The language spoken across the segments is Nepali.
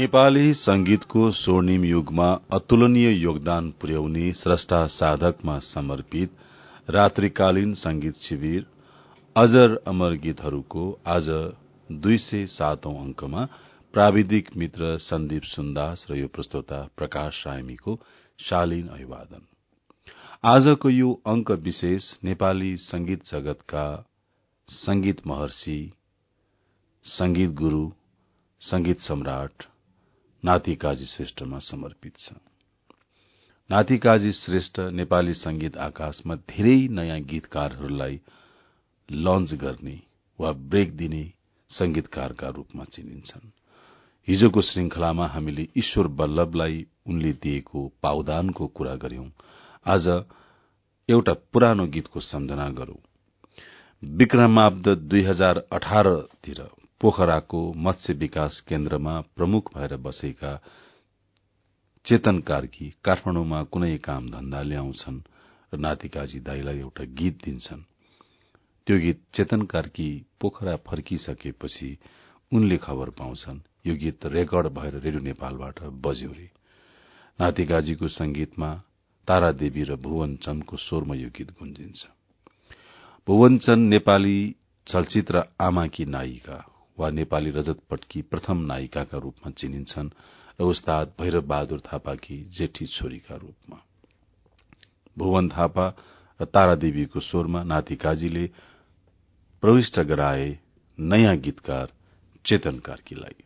नेपाली संगीतको स्वर्णिम युगमा अतुलनीय योगदान पुर्याउने स्रष्टा साधकमा समर्पित रात्रिकालीन संगीत शिविर अजर अमर गीतहरूको आज दुई सय सातौं अंकमा प्राविधिक मित्र सन्दीप सुन्दास र यो प्रस्तोता प्रकाश सायमीको शालीन अभिवादन। आजको यो अंक विशेष नेपाली संगीत जगतका संगीत महर्षि संगीत गुरू संगीत सम्राट नाति काजी श्रेष्ठमा समर्पित छ। नाति काजी श्रेष्ठ नेपाली संगीत आकाशमा धेरै नयाँ गीतकारहरूलाई लन्च गर्ने वा ब्रेक दिने संगीतकारका रूपमा चिनिन्छन्। हिजोको श्रृंखलामा हामीले ईश्वर बल्लभलाई उनले दिएको पावदानको कुरा गर्यौं आज एउटा पुरानो गीतको सम्झना गरौं। विक्रमाब्द दुई हजार अठारतिर पोखराको मत्स्य विकास केन्द्रमा प्रमुख भएर बसेका चेतन कार्की काठमाडौँमा कुनै काम धन्दा ल्याउँछन् र नातिकाजी दाईलाई एउटा गीत दिन्छन्। त्यो गीत चेतन कार्की पोखरा फर्किसकेपछि उनले खबर पाउँछन्। यो गीत रेकर्ड भएर रेडियो नेपालबाट बज्यो रे। नातिकाजीको संगीतमा तारादेवी र भुवन चन्दको स्वरमा यो गीत गुन्जिन्छ। भुवन चन्द नेपाली चलचित्र आमाकी नायिका। वा नेपाली रजत पटकी प्रथम नायिकाका रूपमा चिनिन्छन् र उस्ताद भैरव बहादुर थापाकी जेठी छोरीका रूपमा। भुवन थापा र तारादेवीको स्वरमा नाति काजीले प्रविष्ट गराए नयाँ गीतकार चेतन कार्कीलाई।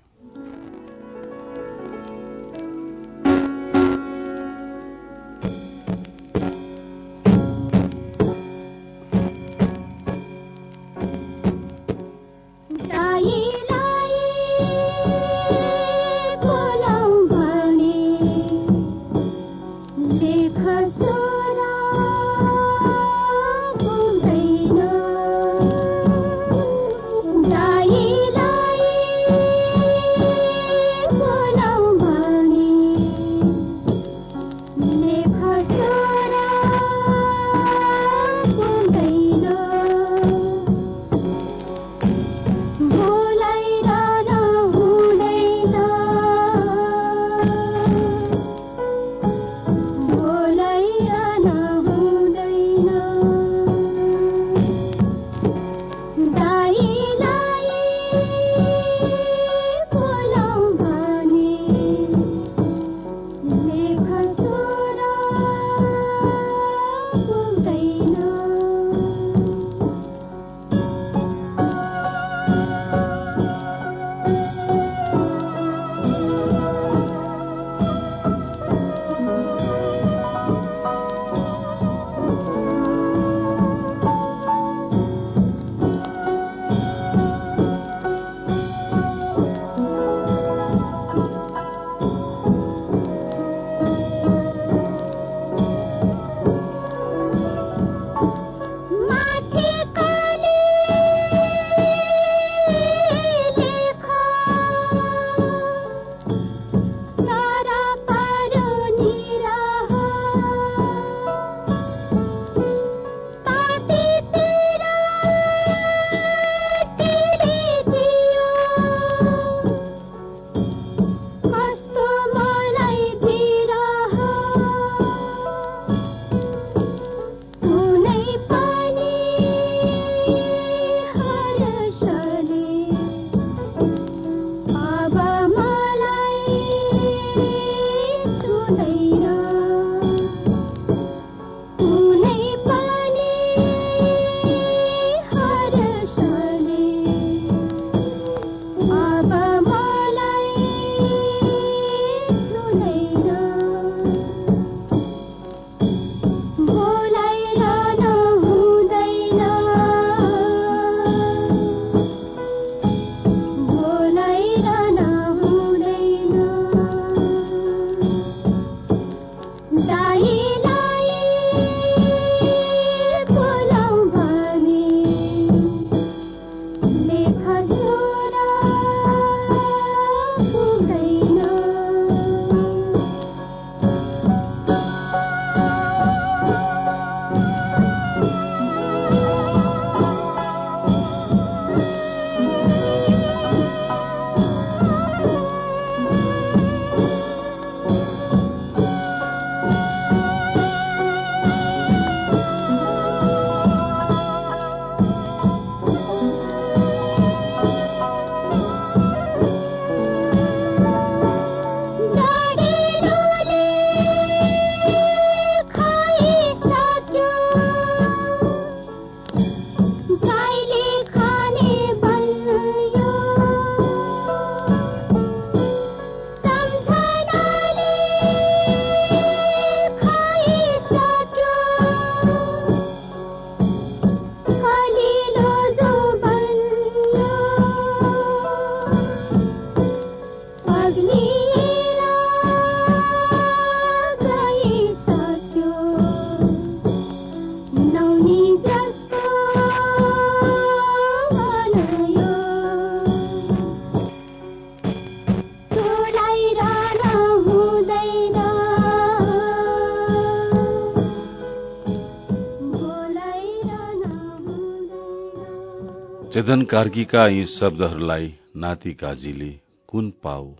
चेतन कार्कीका यी शब्दहरूलाई नाति काजीले कुन पाउ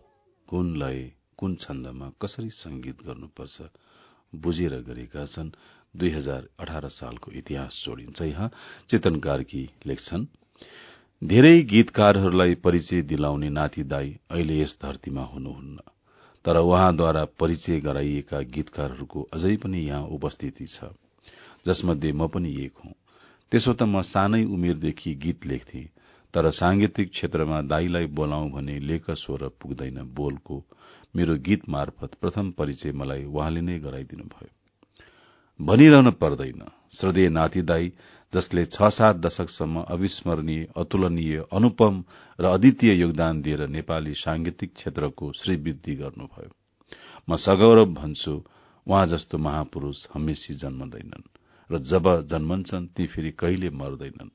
कुन लय कुन छन्दमा कसरी संगीत गर्नुपर्छ बुझेर गरेका छन्। दुई हजार अठार सालको इतिहास जोडिन्छ यहाँ। चेतन कार्की लेख्छन् धेरै गीतकारहरूलाई परिचय दिलाउने नाति दाई अहिले यस धरतीमा हुनुहुन्न तर उहाँद्वारा परिचय गराइएका गीतकारहरूको अझै पनि यहाँ उपस्थिति छ जसमध्ये म पनि एक हुँ। त्यसो त म सानै उमेरदेखि गीत लेख्थे तर सांगीतिक क्षेत्रमा दाईलाई बोलाउँ भने लेख स्वर पुग्दैन बोलको मेरो गीत मार्फत प्रथम परिचय मलाई उहाँले नै गराइदिनु भयो भनिरहन पर्दैन श्रद्धेय नाति दाई जसले छ सात दशकसम्म अविस्मरणीय अतुलनीय अनुपम र अद्वितीय योगदान दिएर नेपाली सांगीतिक क्षेत्रको श्रीवृद्धि गर्नुभयो। म सगौरव भन्छु उहाँ जस्तो महापुरूष हमेशी जन्मदैनन्। र जब जन्मन्छन् ती फेरि कहिले मर्दैनन्?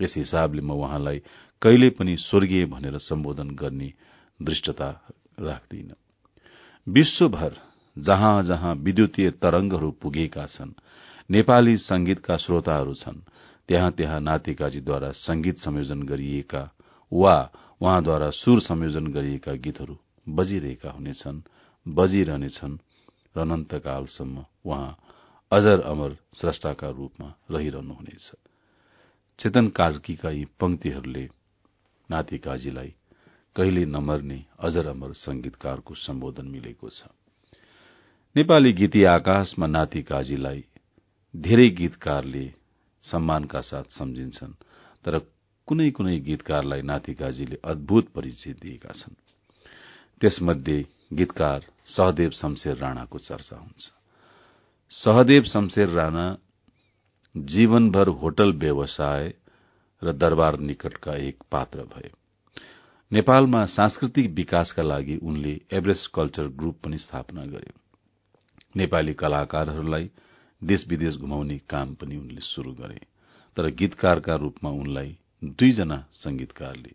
यस हिसाबले म उहाँलाई कहिले पनि स्वर्गीय भनेर सम्बोधन गर्ने दृष्टता राख्दिन। विश्वभर जहाँ जहाँ विद्युतीय तरंगहरू पुगेका छन् नेपाली संगीतका श्रोताहरू छन् त्यहाँ त्यहाँ नातिकाजीद्वारा संगीत संयोजन गरिएका वा उहाँद्वारा सुर संयोजन गरिएका गीतहरू बजिरहेका हुनेछन् बजिरहनेछन् र अनन्तकालसम्म उहाँ अजर अमर स्रष्टाका रूपमा रहिरहनुहुनेछ। चेतन कार्कीका यी पंक्तिहरूले नाति काजीलाई कहिले नमर्ने अजर अमर संगीतकारको सम्बोधन मिलेको छ। नेपाली गीती आकाशमा नाति काजीलाई धेरै गीतकारले सम्मानका साथ सम्झिन्छन् तर कुनै कुनै गीतकारलाई नाति काजीले अद्भुत परिचय दिएका छन्। त्यसमध्ये गीतकार सहदेव शमशेर राणाको चर्चा हुन्छ। सहदेव शमशेर राणा जीवनभर होटल व्यवसाय र दरबार निकटका एक पात्र भए। नेपालमा सांस्कृतिक विकासका लागि उनले एभरेस्ट कल्चर ग्रुप पनि स्थापना गरे। नेपाली कलाकारहरूलाई देश विदेश घुमाउने काम पनि उनले शुरू गरे तर गीतकारका रूपमा उनलाई दुईजना संगीतकारले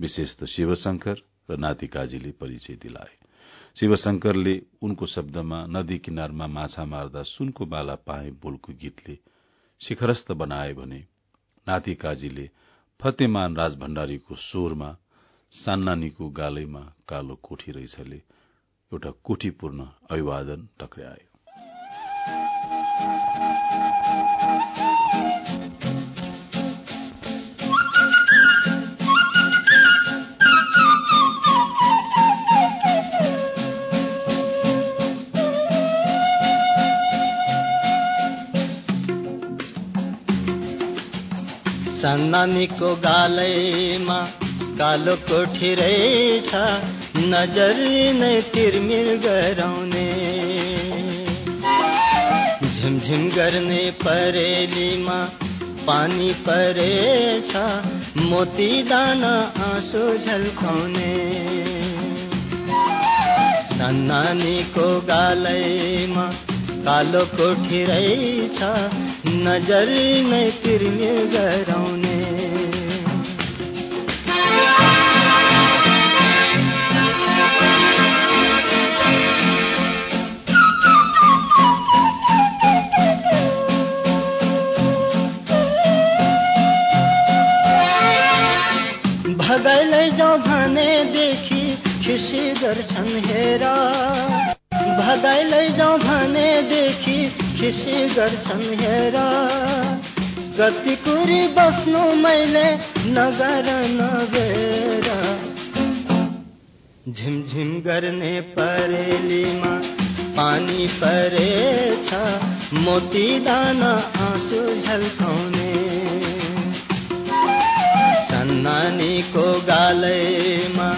विशेष त शिवशंकर र नाति काजीले परिचय दिलाए। शिवशंकरले उनको शब्दमा नदी किनारमा माछा मार्दा सुनको बाला पाए बोलको गीतले शिखरस्थ बनाए भने नाति काजीले फतेमान राज भण्डारीको स्वरमा सान्नानीको गालैमा कालो कोठी रहेछले एउटा कोठीपूर्ण अभिवादन टक्रायो नानीको गालैमा कालो कोठी रहेछ नजर नै तिरमिर गराउने। झिमझिम गर्ने परेलीमा पानी परेछ। मोती दाना आँसु झल्काउने। सन्नानीको गालैमा कालो कोठी रहेछ नजर नै तिर्मिर गराउने। गर्छन् हेर। कति कुरी बस्नु मैले नगर नगेर झिमझिम गर्ने परेलीमा पानी परेछ। मोती दाना आँसु झल्काउने। सन्नानीको गालैमा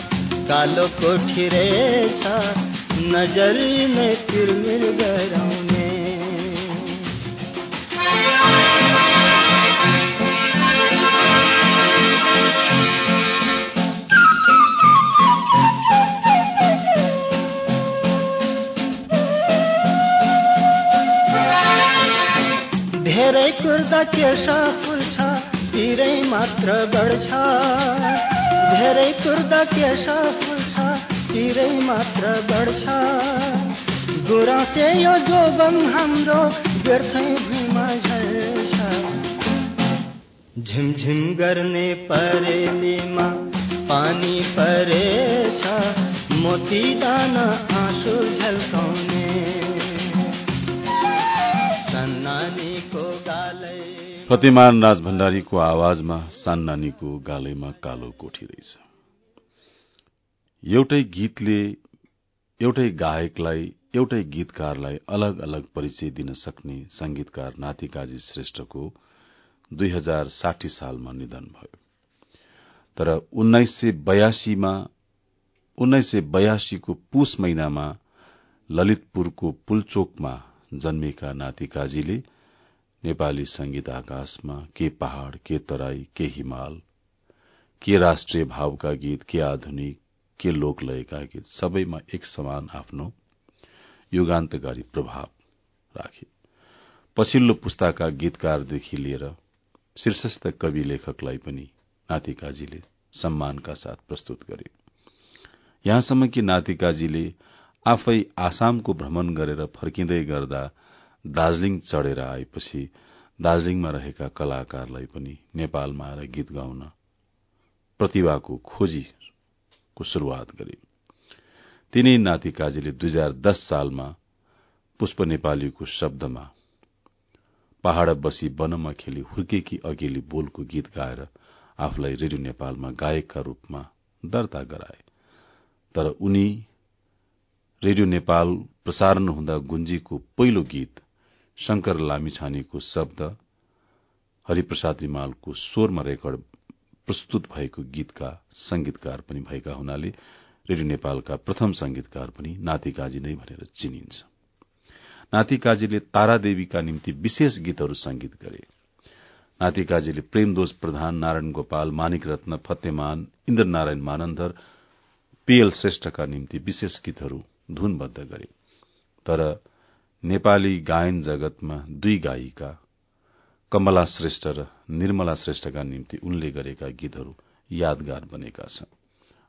कालो कोठी रहेछ नजर नै तिरमिर गराउने केस फुल्छ तिरै मात्र बढ्छ धेरै कुर्दा केस फुल्छ तिरै मात्र बढ्छ गुराँसे यो जोबन हाम्रो व्यर्थै भुइँमा झर्छ झिमझिम गर्ने परेलीमा पानी परेछ मोती दाना आँसु झल्काउने प्रतिमान राज भण्डारीको आवाजमा सान्नानीको गालैमा कालो कोठी रहेछ। एउटै गीतले एउटै गायकलाई एउटै गीतकारलाई अलग अलग परिचय दिन सक्ने संगीतकार नातिकाजी श्रेष्ठको दुई हजार साठी सालमा निधन भयो। तर उन्नाइस सय बयासीमा उन्नाइस सय बयासीको पुष महिनामा ललितपुरको पुलचोकमा जन्मेका नातिकाजीले नेपाली संगीत आकाशमा के पहाड़ के तराई के हिमाल के राष्ट्रिय भावका गीत के आधुनिक के लोकलयका गीत सबैमा एक समान आफ्नो युगान्तकारी प्रभाव राखे। पछिल्लो पुस्ताका गीतकारदेखि लिएर शीर्षस्थ कवि लेखकलाई पनि नातिकाजीले सम्मानका साथ प्रस्तुत गरे। यहाँसम्म कि नातिकाजीले आफै आसामको भ्रमण गरेर फर्किँदै गर्दा दार्जीलिङ चढ़ेर आएपछि दार्जीलिङमा रहेका कलाकारलाई पनि नेपालमा आएर गीत गाउन प्रतिभाको खोजीको शुरूआत गरे। तिनै नाति काजीले दुई हजार दस सालमा पुष्प नेपालीको शब्दमा पहाड़ बसी वनमा खेली हुर्केकी अघिल्ली बोलको गीत गाएर आफूलाई रेडियो नेपालमा गायकका रूपमा दर्ता गराए। तर उनी रेडियो नेपाल प्रसारण हुँदा गुन्जीको पहिलो गीत शंकर लामिछानेको शब्द हरिप्रसाद रिमालको स्वरमा रेकर्ड प्रस्तुत भएको गीतका संगीतकार पनि भएका हुनाले रेडियो नेपालका प्रथम संगीतकार पनि नातिकाजी नै भनेर चिनिन्छ। नातिकाजीले तारादेवीका निम्ति विशेष गीतहरू संगीत गरे। नातिकाजीले प्रेमदोष प्रधान नारायण गोपाल मानिक रत्न फतेमान इन्द्रनारायण मानन्धर पीएल श्रेष्ठका निम्ति विशेष गीतहरू धुनबद्ध गरे। तर नेपाली गायन जगतमा दुई गायिका कमला श्रेष्ठ र निर्मला श्रेष्ठका निम्ति उनले गरेका गीतहरू यादगार बनेका छन्।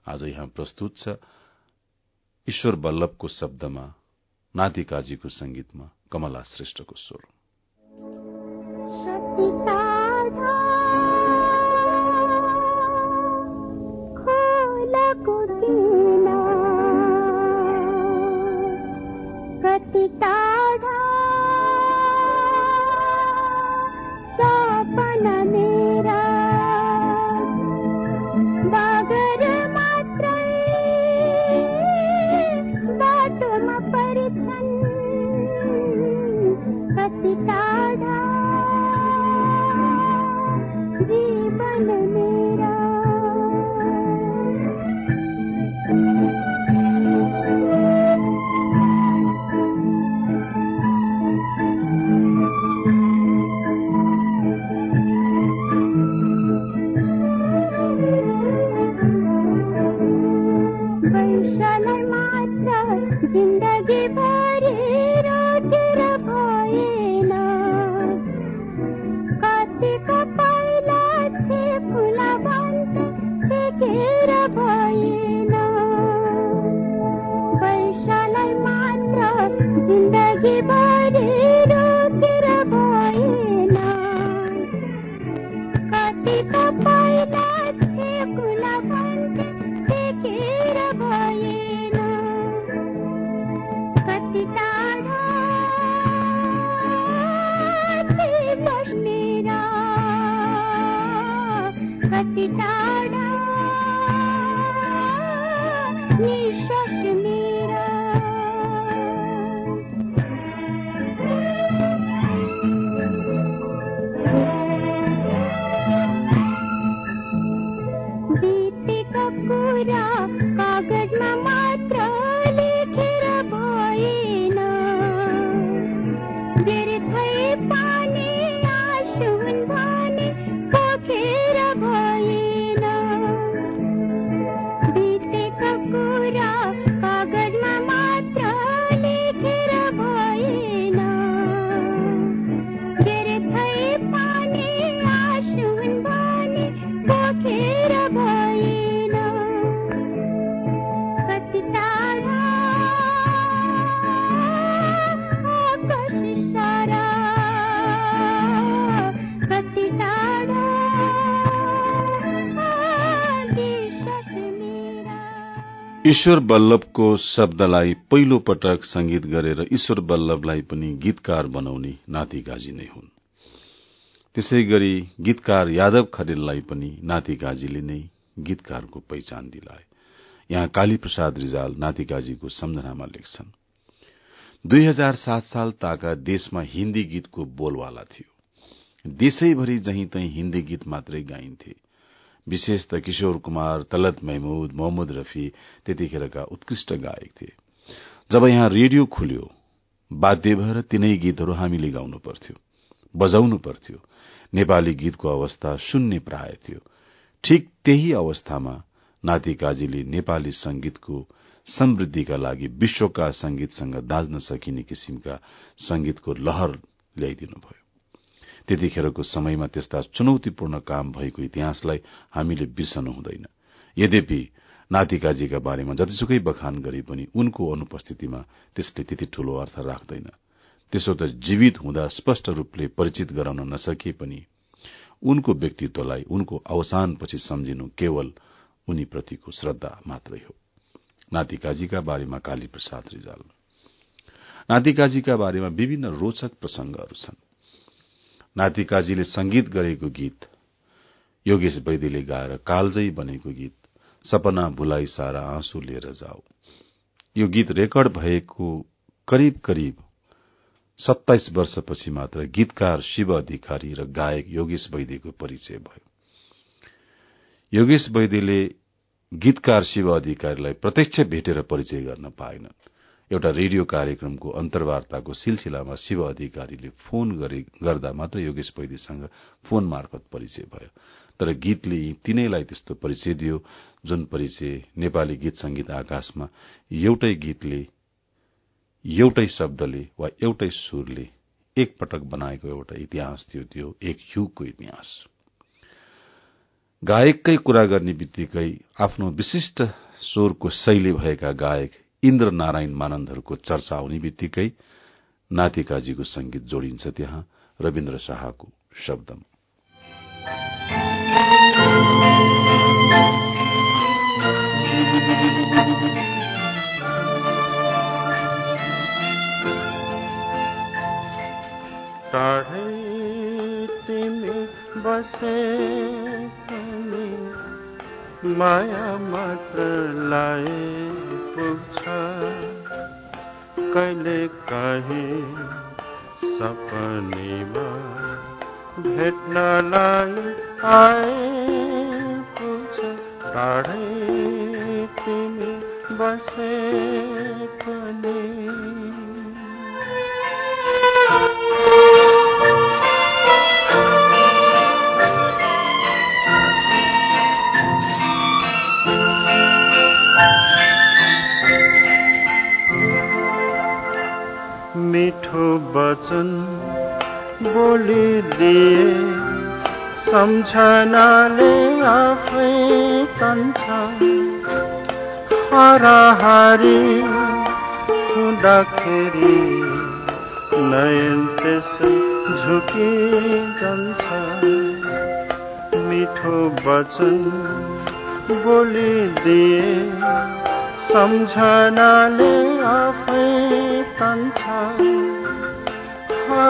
आज यहाँ प्रस्तुत छ ईश्वर बल्लभको शब्दमा नातिकाजीको संगीतमा कमला श्रेष्ठको स्वर। पिता ईश्वर बल्लभको शब्दलाई पहिलो पटक संगीत गरेर ईश्वर बल्लभलाई पनि गीतकार बनाउने नाति गाजी नै हुन्। त्यसै गरी गीतकार यादव खरेललाई पनि नाति गाजीले नै गीतकारको पहिचान दिलाए। यहाँ काली प्रसाद रिजाल नाति गाजीको सम्झनामा लेख्छन् दुई हजार सात साल ताका देशमा हिन्दी गीतको बोलवाला थियो। देशैभरि जही तही हिन्दी गीत मात्रै गाइन्थे। विशेष त किशोर कुमार तलत महमूद मोहम्मद रफी त्यतिखेरका उत्कृष्ट गायक थिए। जब यहाँ रेडियो खुल्यो बाध्य भएर तिनै गीतहरू हामीले गाउनु पर्थ्यो बजाउनु पर्थ्यो। नेपाली गीतको अवस्था शून्य प्राय थियो। ठिक त्यही अवस्थामा नाति काजीले नेपाली संगीतको समृद्धिका लागि विश्वका संगीतसँग दाँच्न सकिने किसिमका संगीतको लहर ल्याइदिनुभयो। त्यतिखेरको समयमा त्यस्ता चुनौतीपूर्ण काम भएको इतिहासलाई हामीले बिर्सनु हुँदैन। यद्यपि नातिकाजीका बारेमा जतिसुकै बखान गरे पनि उनको अनुपस्थितिमा त्यसले त्यति ठूलो अर्थ राख्दैन। त्यसो त जीवित हुँदा स्पष्ट रूपले परिचित गराउन नसकिए पनि उनको व्यक्तित्वलाई उनको अवसानपछि सम्झिनु केवल उनीप्रतिको श्रद्धा मात्रै हो। नातिकाजीका बारेमा काली रिजाल। नातिकाजीका बारेमा विभिन्न रोचक प्रसंगहरू छन्। नातिकाजीले संगीत गरेको गीत योगेश वैद्यले गाएर कालजै बनेको गीत सपना भुलाई सारा आँसु लिएर जाऊ। यो गीत रेकर्ड भएको करिब करिब सत्ताइस वर्षपछि मात्र गीतकार शिव अधिकारी र गायक योगेश वैद्यको परिचय भयो। योगेश वैद्यले गीतकार शिव अधिकारीलाई प्रत्यक्ष भेटेर परिचय गर्न पाएनन्। एउटा रेडियो कार्यक्रमको अन्तर्वार्ताको सिलसिलामा शिव अधिकारीले फोन गर्दा मात्र योगेश वैद्यसँग फोन मार्फत परिचय भयो। तर गीतले यी तीनैलाई त्यस्तो परिचय दियो जुन परिचय नेपाली गीत संगीत आकाशमा एउटै गीतले एउटै शब्दले वा एउटै सुरले एक पटक बनाएको एउटा इतिहास थियो त्यो एक युगको इतिहास। गायककै कुरा गर्ने बित्तिकै आफ्नो विशिष्ट स्वरको शैली भएका गायक इन्द्र नारायण मानन्दहरूको चर्चा आउने बित्तिकै नातिकाजीको संगीत जोडिन्छ त्यहाँ रविन्द्र शाहको शब्दमा। बसे माया मात्र लाए पुग्छ। कहिले काहीँ सपनीमा भेट्नलाई आए पुग्छ टाढै तिमी बसे पनि मिठो वचन बोलिदिए। सम्झनाले आफै तन्छ। हराहारी हुँदाखेरि नयन त्यसै झुकी जान्छ। मिठो वचन बोलिदिए। सम्झनाले आफै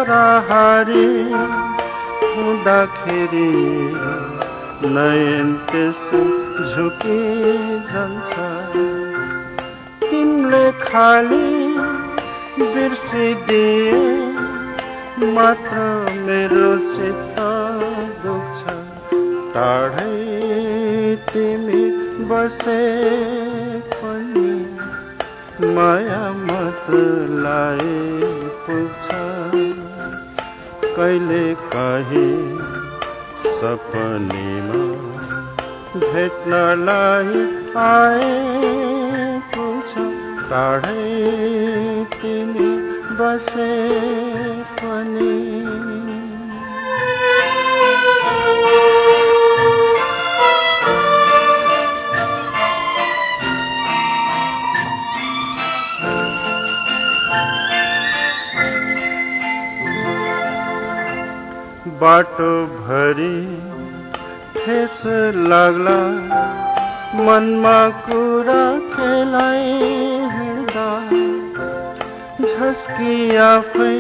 हराहारी हुँदाखेरि नयन त्यस झुकी जान्छ। तिमीले खाली बिर्सिदिए मात्र मेरो चित्त दुख्छ। टाढै तिमी बसे माया मतलाई पुग्छ कहिले काहीँ सपनीमा भेट्नलाई आए पुग्छ टाढै तिमी बसे बाटो भरि ठेस लाग्ला। मनमा कुरा खेलाइ हिँड्दा झस्की आफै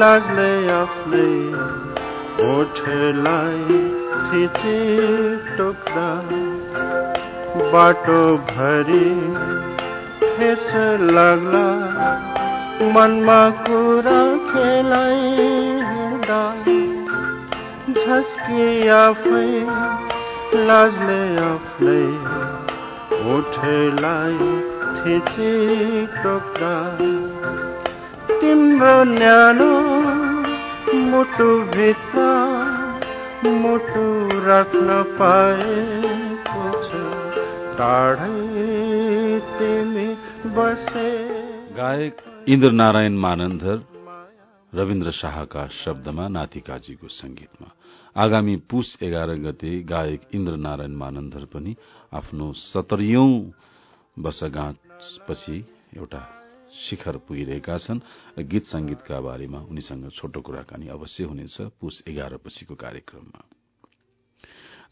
लाजले आफै ओठेलाई थिची टोक्दा। बाटो भरि ठेस लाग्ला। मनमा कुरा झस्की आफै लाजले आफूलाई ओठेलाई थिची टोक्दा तिम्रो न्यानो मुटु भित्र मुटु राख्न पाएको छ। टाढै तिमी बसे। गायक इन्द्रनारायण मानन्धर रविन्द्र शाहका शब्दमा नातिकाजीको संगीतमा आगामी पुष एघार गते गायक इन्द्रनारायण मानन्धर पनि आफ्नो सतरियौं वर्षगाँठपछि एउटा शिखर पुगिरहेका छन्। गीत संगीतका बारेमा उनीसँग छोटो कुराकानी अवश्य हुनेछ पुष एघार पछिको कार्यक्रममा।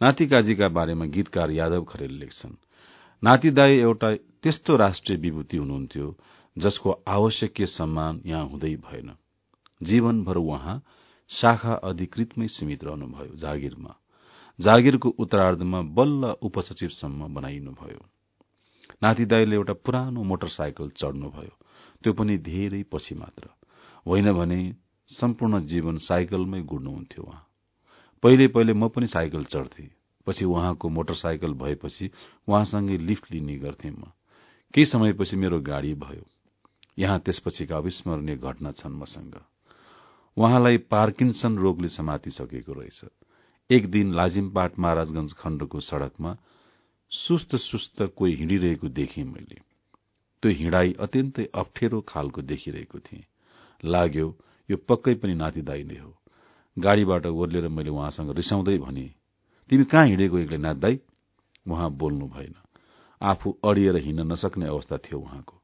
नातिकाजीका बारेमा गीतकार यादव खरेल लेख्छन् नातिदाई एउटा त्यस्तो राष्ट्रिय विभूति हुनुहुन्थ्यो जसको आवश्यकीय सम्मान यहाँ हुँदै भएन। जीवनभर उहाँ शाखा अधिकृतमै सीमित रहनुभयो जागिरमा। जागिरको उत्तरार्धमा बल्ल उपसचिवसम्म बनाइनुभयो। नातिदाईले एउटा पुरानो मोटरसाइकल चढ्नुभयो। त्यो पनि धेरै पछि मात्र। होइन भने सम्पूर्ण जीवन साइकलमै गुड्नुहुन्थ्यो उहाँ। पहिले पहिले म पनि साइकल चढ्थे। पछि उहाँको मोटरसाइकल भएपछि उहाँसँगै लिफ्ट लिने गर्थे म। केही समयपछि मेरो गाड़ी भयो। यहाँ त्यसपछिका अविस्मरणीय घटना छन् मसँग। उहाँलाई पार्किन्सन रोगले समातिसकेको रहेछ। एक दिन लाजिमपाट महाराजगंज खण्डको सड़कमा सुस्त सुस्त कोही हिँडिरहेको देखेँ मैले। त्यो हिँडाई अत्यन्तै अप्ठ्यारो खालको देखिरहेको थिएँ। लाग्यो यो पक्कै पनि नातिदाई नै हो। गाड़ीबाट ओर्लेर मैले उहाँसँग रिसाउँदै भने तिमी कहाँ हिँडेको एक्लै नातिदाई? उहाँ बोल्नु भएन। आफू अडिएर हिँड्न नसक्ने अवस्था थियो उहाँको।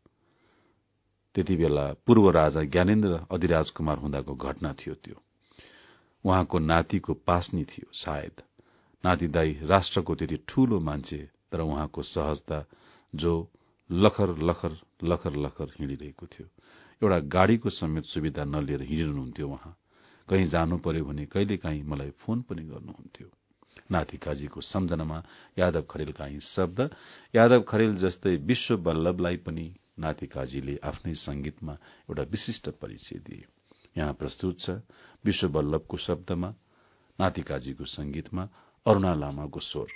त्यति बेला पूर्व राजा ज्ञानेन्द्र अधिराज कुमार हुँदाको घटना थियो त्यो। उहाँको नातिको पास्नी थियो सायद। नातिदाई राष्ट्रको त्यति ठूलो मान्छे तर उहाँको सहजता जो लखर लखर लखर लखर हिँडिरहेको थियो। एउटा गाड़ीको समेत सुविधा नलिएर हिँडिरहनुहुन्थ्यो उहाँ। कहीँ जानु पर्यो भने कहिलेकाहीँ मलाई फोन पनि गर्नुहुन्थ्यो। नाति काजीको सम्झनामा यादव खरेलका यी शब्द यादव खरेल जस्तै विश्व बल्लभलाई पनि नाति काजीले आफ्नै संगीतमा एउटा विशिष्ट परिचय दिए। यहाँ प्रस्तुत छ विश्व बल्लभको शब्दमा नातिकाजीको संगीतमा अरूणा लामाको स्वर।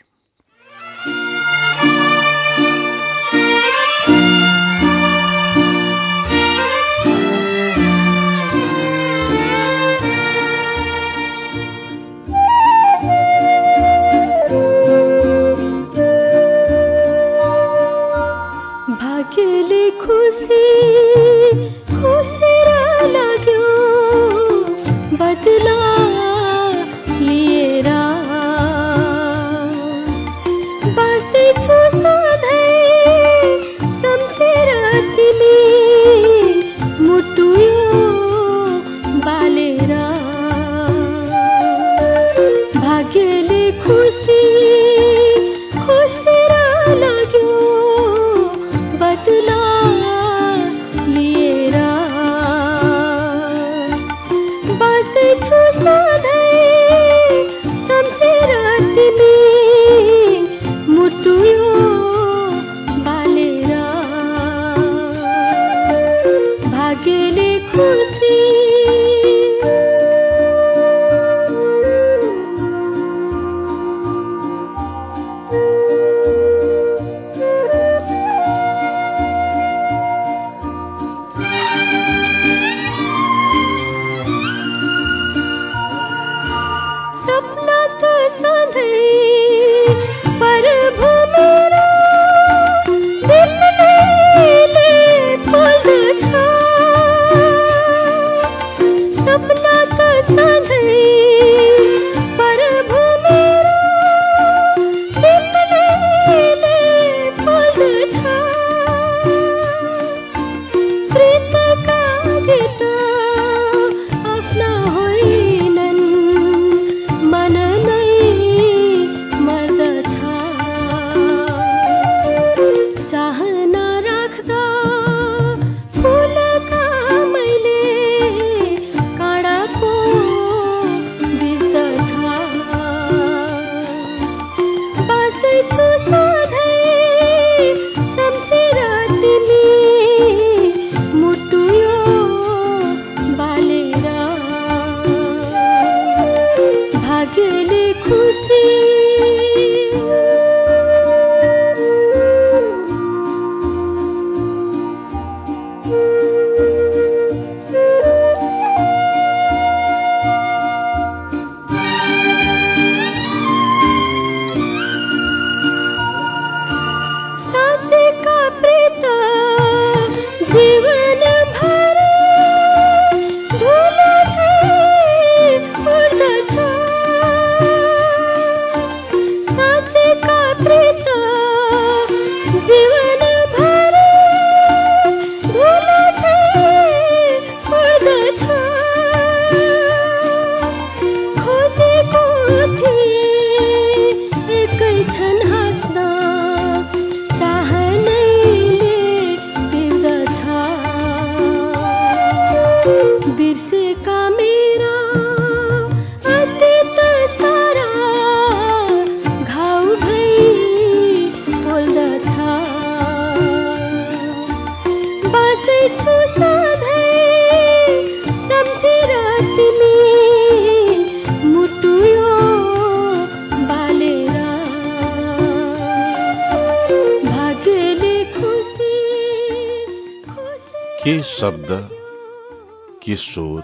स्वर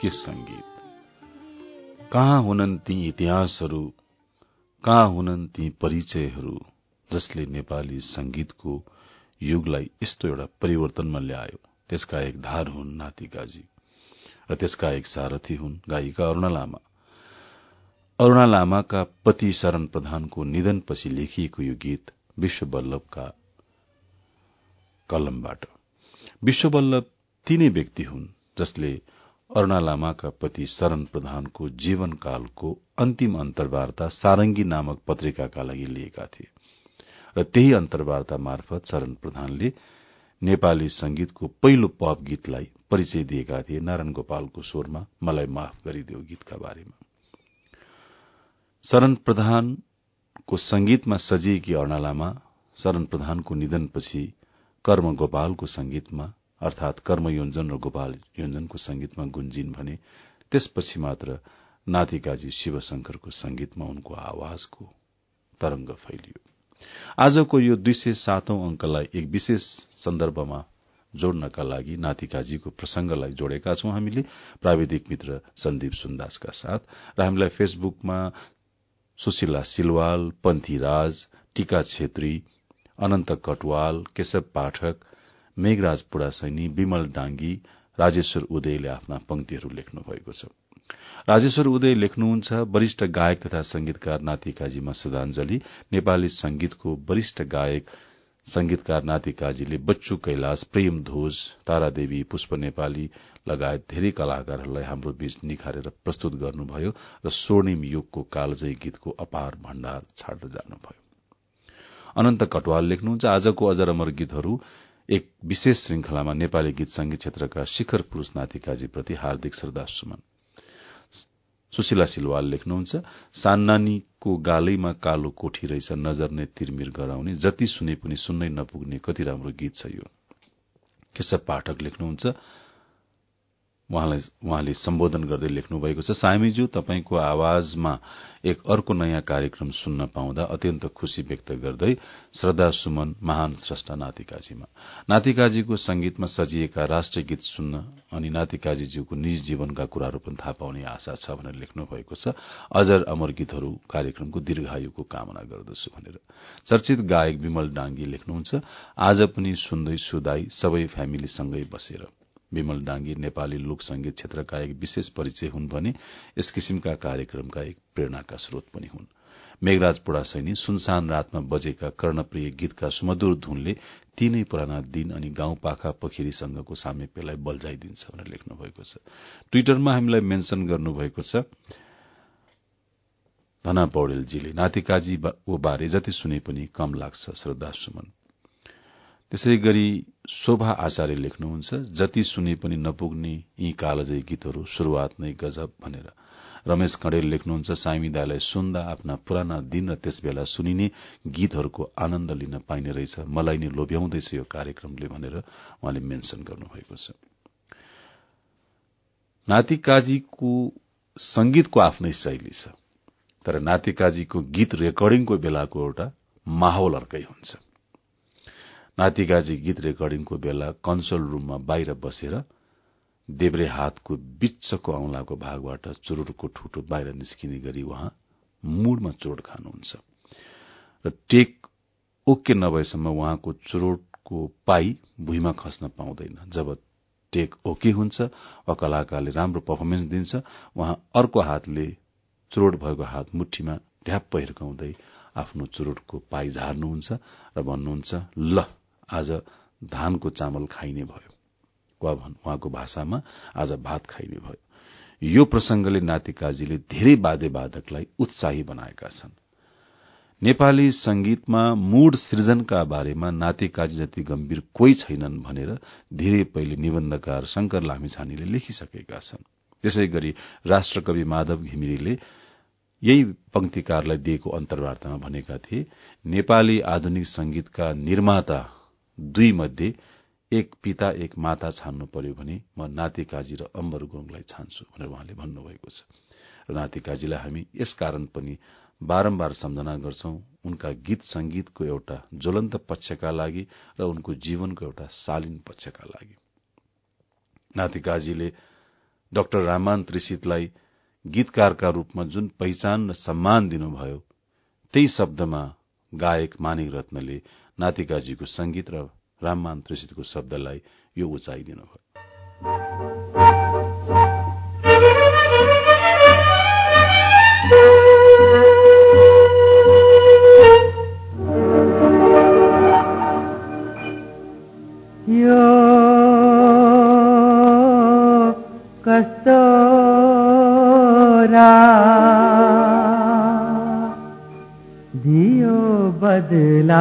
के संगीत। कहाँ हुनन् ती इतिहासहरू कहाँ हुनन् ती परिचयहरू जसले नेपाली संगीतको युगलाई यस्तो एउटा परिवर्तनमा ल्यायो। त्यसका एक धार हुन् नातिकाजी र त्यसका एक सारथी हुन् गायिका अरूणा लामा। अरूणा लामाका पति शरण प्रधानको निधनपछि लेखिएको यो गीत विश्व वल्लभका कलमबाट। विश्व वल्लभ तीनै व्यक्ति हुन्। जसले अरूणा लामाका पति शरण प्रधानको जीवनकालको अन्तिम अन्तर्वार्ता सारंगी नामक पत्रिकाका लागि लिएका थिए र त्यही अन्तर्वार्ता मार्फत शरण प्रधानले नेपाली संगीतको पहिलो पप गीतलाई परिचय दिएका थिए। नारायण गोपालको स्वरमा मलाई माफ गरिदेऊ गीतका बारेमा। शरण प्रधानको संगीतमा सजिएकी अरूणा लामा शरण प्रधानको निधनपछि कर्म गोपालको संगीतमा अर्थात कर्म योजन र गोपाल योजनको संगीतमा गुन्जिन भने त्यसपछि मात्र नातिकाजी शिवशंकरको संगीतमा उनको आवाजको तरंग फैलियो। आजको यो दुई सय सातौं अंकलाई एक विशेष सन्दर्भमा जोड्नका लागि नातिकाजीको प्रसंगलाई जोडेका छौं हामीले। प्राविधिक मित्र सन्दीप सुन्दासका साथ र हामीलाई फेसबुकमा सुशीला सिलवाल पन्थी राज टीका छेत्री अनन्त कटवाल केशव पाठक मेघराज पुडासैनी विमल डाङ्गी राजेश्वर उदयले आफ्ना पंक्तिहरू लेख्नु भएको छ। राजेश्वर उदय लेख्नुहुन्छ वरिष्ठ गायक तथा संगीतकार नाति काजीमा श्रद्धाञ्जली नेपाली संगीतको वरिष्ठ गायक संगीतकार नाति काजीले बच्चु कैलाश प्रेम ध्वज तारादेवी पुष्प नेपाली लगायत धेरै कलाकारहरूलाई हाम्रो बीच निखारेर प्रस्तुत गर्नुभयो र स्वर्णिम युगको कालजयी गीतको अपार भण्डार छाडेर जानुभयो। अनन्त कटवाल लेख्नुहुन्छ आजको अजर अमर गीतहरू एक विशेष श्रृंखलामा नेपाली गीत संगीत क्षेत्रका शिखर पुरूष नातिकाजीप्रति हार्दिक श्रद्धा सुमन सुशीला सिलवाल लेख्नुहुन्छ सान्नानीको गालैमा कालो कोठी रहेछ नजर नै तिरमिर गराउने जति सुने पनि सुन्नै नपुग्ने कति राम्रो गीत छ यो। केशव पाठक लेख्नुहुन्छ उहाँलाई उहाँले सम्बोधन गर्दै लेख्नु भएको छ सामीज्यू तपाईँको आवाजमा एक अर्को नयाँ कार्यक्रम सुन्न पाउँदा अत्यन्त खुशी व्यक्त गर्दै श्रद्धा सुमन महान श्रष्टा नातिकाजीमा। नातिकाजीको संगीतमा सजिएका राष्ट्रिय गीत सुन्न अनि नातिकाजीज्यूको निजी जीवनका कुराहरू पनि थाहा पाउने आशा छ भनेर लेख्नु भएको छ। अजर अमर गीतहरू कार्यक्रमको दीर्घायुको कामना गर्दछु भनेर। चर्चित गायक विमल डाङ्गी लेख्नुहुन्छ आज पनि सुन्दै सुदाई सबै फ्यामिलीसँगै बसेर विमल डाङ्गी नेपाली लोक संगीत क्षेत्रका एक विशेष परिचय हुन् भने यस किसिमका कार्यक्रमका एक प्रेरणाका स्रोत पनि हुन्। मेघराज पुडासैनी सुनसान रातमा बजेका कर्णप्रिय गीतका सुमधुर धुनले तीनै पुराना दिन अनि गाउँपाखा पखिरीसँगको सामिप्यलाई बल्झाइदिन्छ भनेर लेख्नु भएको छ। ट्विटरमा हामीलाई मेन्सन गर्नुभएको छ धना पौडेलजीले नातिकाजी बारे जति सुने पनि कम लाग्छ श्रद्धा सुमन। त्यसै गरी शोभा आचार्य लेख्नुहुन्छ जति सुने पनि नपुग्ने यी कालजय गीतहरू शुरूआत नै गजब भनेर। रमेश कडेल लेख्नुहुन्छ साइमिदालाई सुन्दा आफ्ना पुराना दिन र त्यसबेला सुनिने गीतहरूको आनन्द लिन पाइने रहेछ। मलाई नै लोभ्याउँदैछ यो कार्यक्रमले भनेर उहाँले मेन्सन गर्नुभएको छ। नातिकाजीको संगीतको आफ्नै शैली छ तर नातिकाजीको गीत रेकर्डिङको बेलाको एउटा माहौल अर्कै हुन्छ। नातिगाजी गीत रेकर्डिङको बेला कन्सोल रूममा बाहिर बसेर देब्रे हातको बिच्चको औंलाको भागबाट चुरुटको ठुटो बाहिर निस्किने गरी उहाँ मूडमा चोट खानुहुन्छ। र टेक ओके नभएसम्म उहाँको चुरोटको पाई भुइँमा खस्न पाउँदैन। जब टेक ओके हुन्छ वा कलाकारले राम्रो पर्फर्मेन्स दिन्छ उहाँ अर्को हातले चुरोट भएको हात मुठीमा ढ्याप्प हिर्काउँदै आफ्नो चुरोटको पाई झार्नुहुन्छ र भन्नुहुन्छ ल आज धानको चामल खाइने भयो। वा उहाँको भाषामा आज भात खाइने भयो। यो प्रसंगले नातिकाजीले धेरै वाद्यवादकलाई उत्साही बनाएका छन्। नेपाली संगीतमा मूड सृजनका बारेमा नातिकाजी जति गम्भीर कोही छैनन् भनेर धेरै पहिले निबन्धकार शंकर लामिछानीले लेखिसकेका छन्। त्यसै गरी राष्ट्रकवि माधव घिमिरेले यही पंक्तिकारलाई दिएको अन्तर्वार्तामा भनेका थिए नेपाली आधुनिक संगीतका निर्माता दुई मध्ये एक पिता एक माता छान्नु पर्यो भने म नाति काजी र अम्बर गुरूङलाई छान्छु भनेर उहाँले भन्नुभएको छ। र नाति काजीलाई हामी यसकारण पनि बारम्बार सम्झना गर्छौं उनका गीत संगीतको एउटा ज्वलन्त पक्षका लागि र उनको जीवनको एउटा शालीन पक्षका लागि। नातिकाजीले डाक्टर राममान त्रिसितलाई गीतकारका रूपमा जुन पहिचान र सम्मान दिनुभयो त्यही शब्दमा गायक मानिक रत्नले नातिकाजीको संगीत र राममान त्रिसितको शब्दलाई यो उचाइ दिनुभयो बदला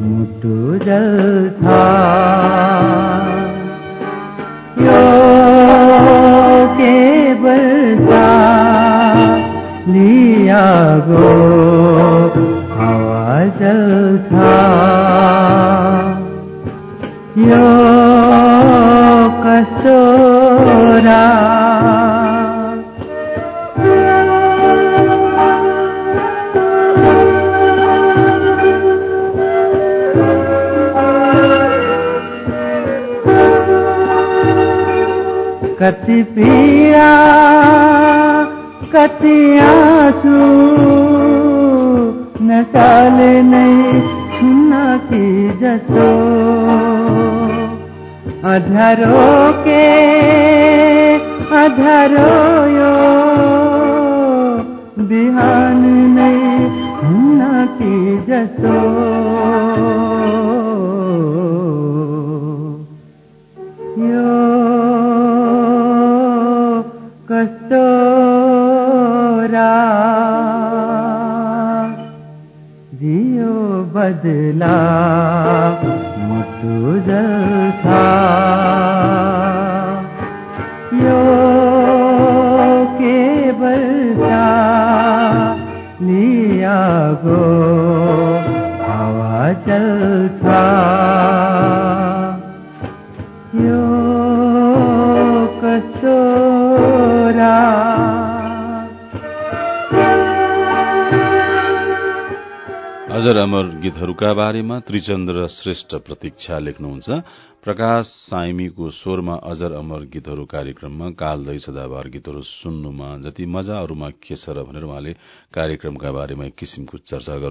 मुटु जल्था यो केवल लिया गो हवा जल्था यो कसोरा कति पीड़ा कति आंसू नसाले नहीं सुना की जसो। अधरो के अधरो यो बिहान नहीं सुना की जसो। जियो बदला मुटु जल्था यो केवल लिया गो हवा चल्था अजर अमर गीतहरूका बारेमा त्रिचन्द्र श्रेष्ठ प्रतीक्षा लेख्नुहुन्छ। प्रकाश साइमीको स्वरमा अजर अमर गीतहरू कार्यक्रममा कालदै सदाबार गीतहरू सुन्नुमा जति मजा अरूमा के छ र भनेर उहाँले कार्यक्रमका बारेमा एक किसिमको चर्चा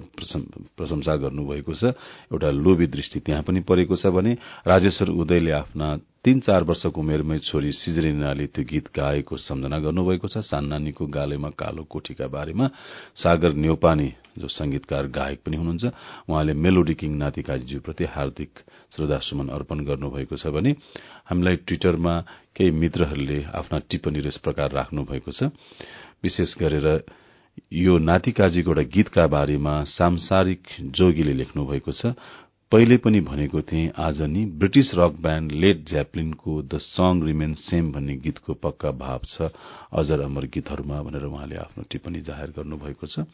प्रशंसा गर्नुभएको छ। एउटा लोभी दृष्टि त्यहाँ पनि परेको छ भने राजेश्वर उदयले आफ्ना तीन चार वर्षको उमेरमै छोरी सिजरिनाले त्यो गीत गाएको सम्झना गर्नुभएको छ। सान्नानीको गालेमा कालो कोठीका बारेमा सागर न्यौपानी जो संगीतकार गायक पनि हुनुहुन्छ उहाँले मेलोडी किङ नाति काजीज्यूप्रति हार्दिक श्रद्धा सुमन अर्पण गर्नुभएको छ भने हामीलाई ट्विटरमा केही मित्रहरूले आफ्ना टिप्पणी यस प्रकार राख्नु भएको छ। विशेष गरेर यो नातिकाजीको एउटा गीतका बारेमा सांसारिक जोगीले लेख्नु भएको छ। पहिले पनि भनेको थिएँ आज नि ब्रिटिश रक ब्याण्ड लेड ज्याप्लिनको द सङ रिमेन सेम भन्ने गीतको पक्का भाव छ। अजर अमर गीतहरूमा भनेर उहाँले आफ्नो टिप्पणी जाहेर गर्नुभएको छ।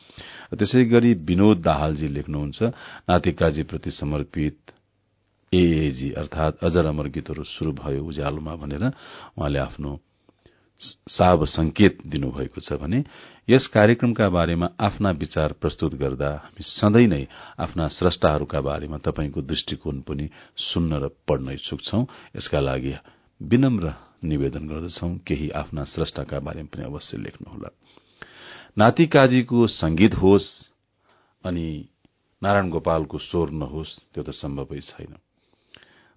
त्यसै गरी विनोद दाहालजी लेख्नुहुन्छ नातिकाजीप्रति समर्पित एएजी अर्थात अजर अमर गीतहरू शुरू भयो उज्यालोमा भनेर उहाँले आफ्नो साव संकेत दिनुभएको छ भने यस कार्यक्रमका बारेमा आफ्ना विचार प्रस्तुत गर्दा हामी सधैँ नै आफ्ना स्रष्टाहरूका बारेमा तपाईँको दृष्टिकोण पनि सुन्न र पढ्न इच्छुक छौं। यसका लागि विनम्र निवेदन गर्दछौ। केही आफ्ना स्रष्टाका बारेमा पनि अवश्य लेख्नुहोला। नाति काजीको संगीत होस् अनि नारायण गोपालको स्वर नहोस् त्यो त सम्भवै छैन।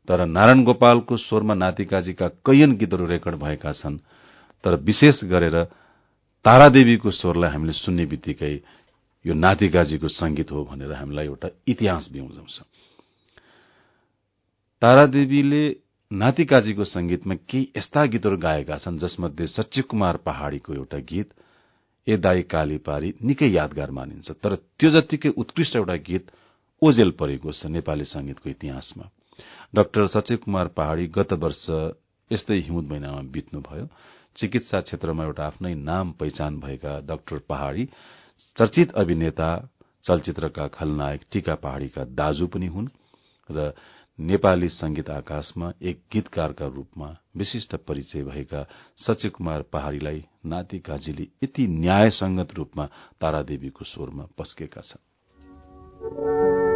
तर नारायण गोपालको स्वरमा नातिकाजीका कैयन गीतहरू रेकर्ड भएका छन्। तर विशेष गरेर तारादेवीको स्वरलाई हामीले सुन्ने बित्तिकै यो नातिकाजीको संगीत हो भनेर हामीलाई एउटा इतिहास बिउजाउँछ। तारादेवीले नातिकाजीको संगीतमा केही यस्ता गीतहरू गाएका छन् जसमध्ये सच्ची कुमार पहाड़ीको एउटा गीत ए दाई काली पारी निकै यादगार मानिन्छ। तर त्यो जत्तिकै उत्कृष्ट एउटा गीत ओजेल परेको छ नेपाली संगीतको इतिहासमा। डाक्टर सच्चे कुमार पहाड़ी गत वर्ष यस्तै हिउँद महिनामा बित्नुभयो। चिकित्सा क्षेत्रमा एउटा आफ्नै नाम पहिचान भएका डाक्टर पहाड़ी चर्चित अभिनेता चलचित्रका खलनायक टीका पहाड़ीका दाजु पनि हुन् र नेपाली संगीत आकाशमा एक गीतकारका रूपमा विशिष्ट परिचय भएका सच्चे कुमार पहाड़ीलाई नाति काजीले यति न्यायसंगत रूपमा तारादेवीको स्वरमा पस्केका छन्।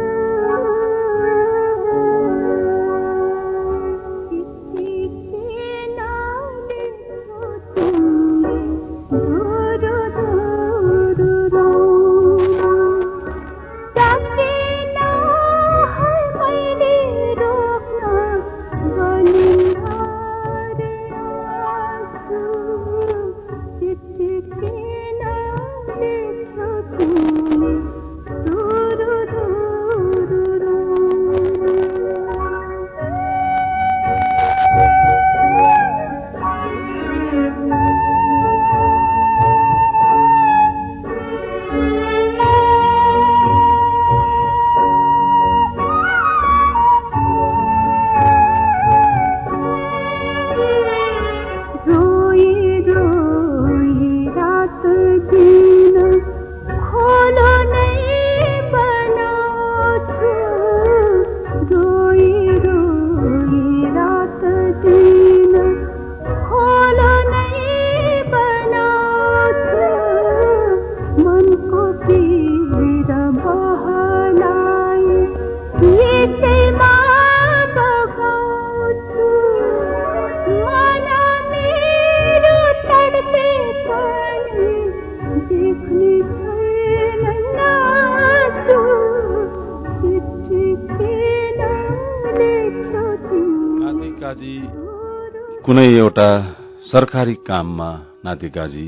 सरकारी काममा नातिकाजी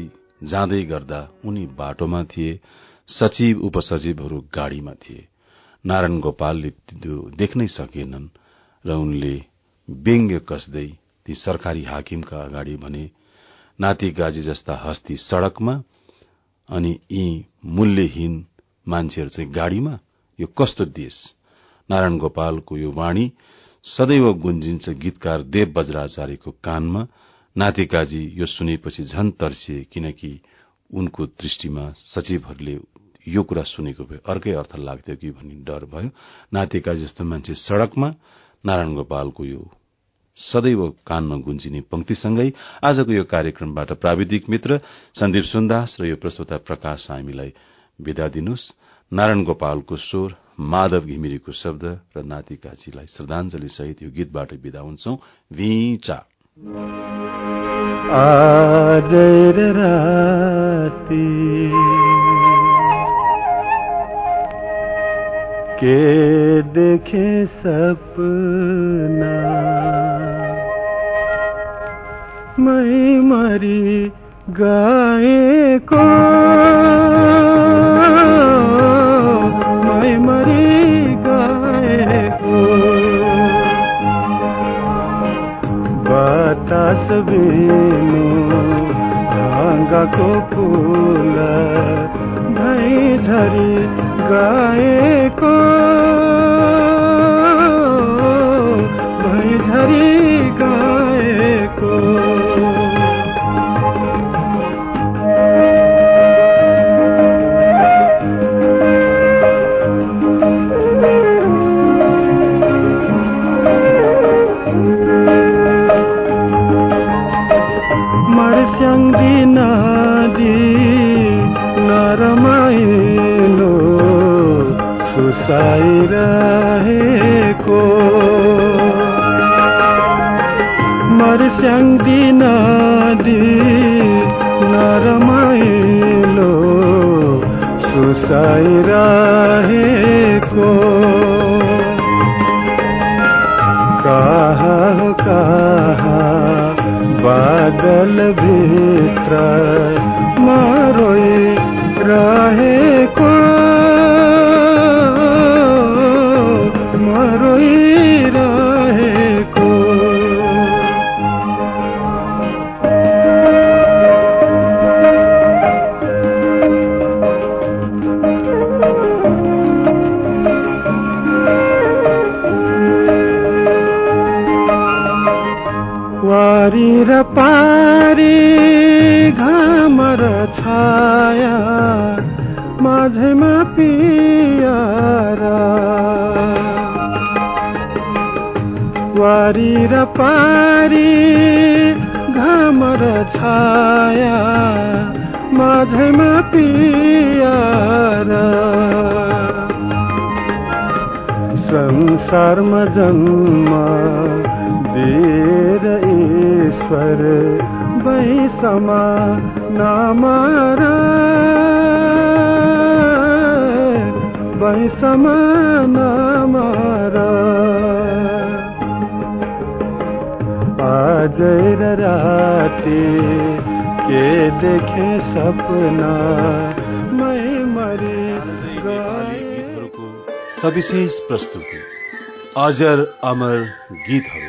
जाँदै गर्दा उनी बाटोमा थिए सचिव उपसचिवहरू गाड़ीमा थिए। नारायण गोपालले त्यो देख्नै सकेनन् र उनले व्यङ्ग्य कसदै ती सरकारी हाकिमका अगाडि भने नातिगाजी जस्ता हस्ती सड़कमा अनि यी मूल्यहीन मान्छेहरू चाहिँ गाड़ीमा? यो कस्तो देश नारायण गोपालको यो वाणी सदैव गुन्जिन्छ गीतकार देव बज्राचार्यको कानमा नातिकाजी यो सुनेपछि झन तर्सिए किनकि उनको दृष्टिमा सचिवहरूले यो कुरा सुनेको भए अर्कै अर्थ लाग्थ्यो कि भन्ने डर भयो। नातिका जस्तो मान्छे सड़कमा नारायण गोपालको यो सदैव कानमा गुन्जिने पंक्तिसँगै आजको यो कार्यक्रमबाट प्राविधिक मित्र सन्दीप सुन्दास र यो प्रस्तोता प्रकाश हामीलाई विदा दिनुहोस्। नारायण गोपालको स्वर माधव घिमिरेको शब्द र नातिकाजीलाई श्रद्धाञ्जली सहित यो गीतबाट विदा हुन्छौ। राती के देखे सपना। मैं मरी गाएको मैं बतास बिनु ढङ्गको फुल धै झरी गाएको सुसाइरहेको कहाँ हो कहाँ बादल भित्र मरोइ रहेको वारी र पारी घाम र छाया माझमा पियारा वारी र पारी घाम र छाया माझमा पियारा संसारमा जन्म दिएर ईश्वर वैसमा नमारा वैसमा नमारा आजै र राति के देखे सपना, मै मरी गीतहरूको सविशेष प्रस्तुति अजर अमर गीतहरू